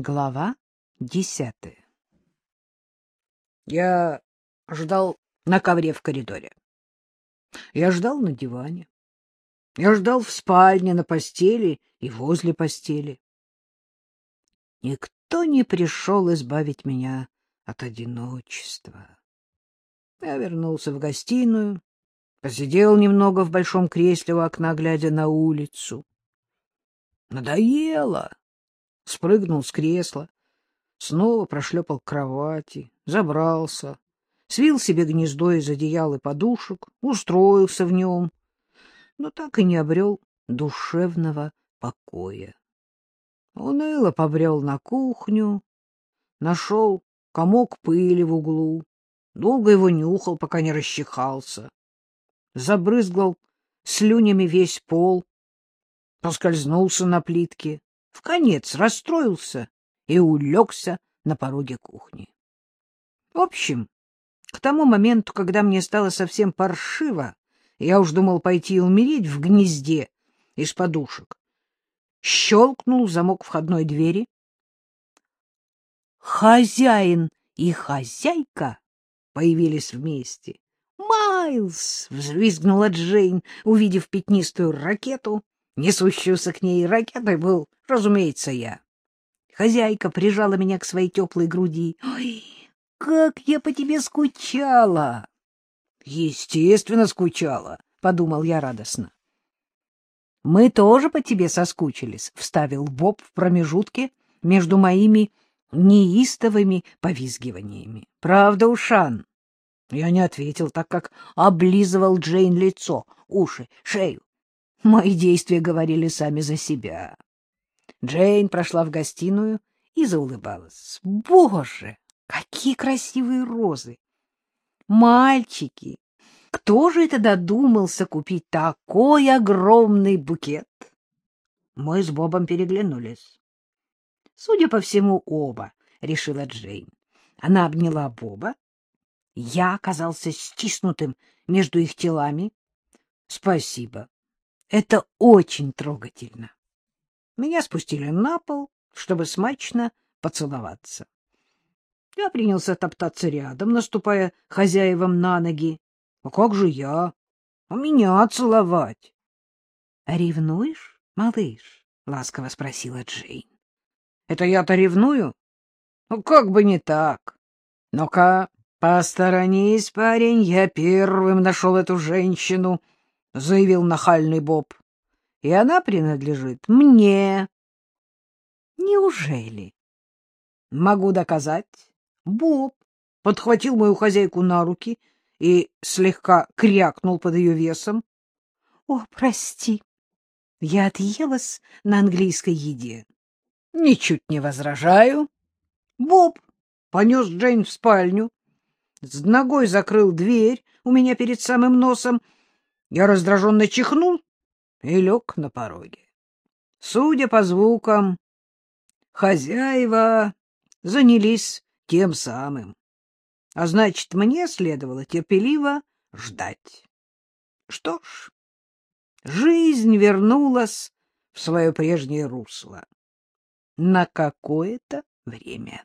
Глава десятая Я ждал на ковре в коридоре. Я ждал на диване. Я ждал в спальне, на постели и возле постели. Никто не пришел избавить меня от одиночества. Я вернулся в гостиную, посидел немного в большом кресле у окна, глядя на улицу. Надоело. Спрыгнул с кресла, снова прошлепал к кровати, забрался, свил себе гнездо из одеял и подушек, устроился в нем, но так и не обрел душевного покоя. Уныло побрел на кухню, нашел комок пыли в углу, долго его нюхал, пока не расчихался, забрызгал слюнями весь пол, поскользнулся на плитке, в конец расстроился и улегся на пороге кухни. В общем, к тому моменту, когда мне стало совсем паршиво, я уж думал пойти умереть в гнезде из подушек. Щелкнул замок входной двери. Хозяин и хозяйка появились вместе. «Майлз!» — взвизгнула Джейн, увидев пятнистую ракету. Несущуюся к ней ракетой был, разумеется, я. Хозяйка прижала меня к своей теплой груди. «Ой, как я по тебе скучала!» «Естественно, скучала», — подумал я радостно. «Мы тоже по тебе соскучились», — вставил Боб в промежутке между моими неистовыми повизгиваниями. «Правда, Ушан?» Я не ответил, так как облизывал Джейн лицо, уши, шею. Мои действия говорили сами за себя. Джейн прошла в гостиную и заулыбалась. «Боже, какие красивые розы! Мальчики, кто же это додумался купить такой огромный букет?» Мы с Бобом переглянулись. «Судя по всему, оба», — решила Джейн. Она обняла Боба. Я оказался стиснутым между их телами. «Спасибо. Это очень трогательно». Меня спустили на пол, чтобы смачно поцеловаться. Я принялся топтаться рядом, наступая хозяевам на ноги. А как же я? А меня целовать? — Ревнуешь, малыш? — ласково спросила Джейн. — Это я-то ревную? Ну, как бы не так. Ну-ка, посторонись, парень, я первым нашел эту женщину, — заявил нахальный Боб и она принадлежит мне. Неужели? Могу доказать. Боб подхватил мою хозяйку на руки и слегка крякнул под ее весом. О, прости, я отъелась на английской еде. Ничуть не возражаю. Боб понес Джейн в спальню, с ногой закрыл дверь у меня перед самым носом. Я раздраженно чихнул и лег на пороге. Судя по звукам, хозяева занялись тем самым, а значит, мне следовало терпеливо ждать. Что ж, жизнь вернулась в свое прежнее русло на какое-то время.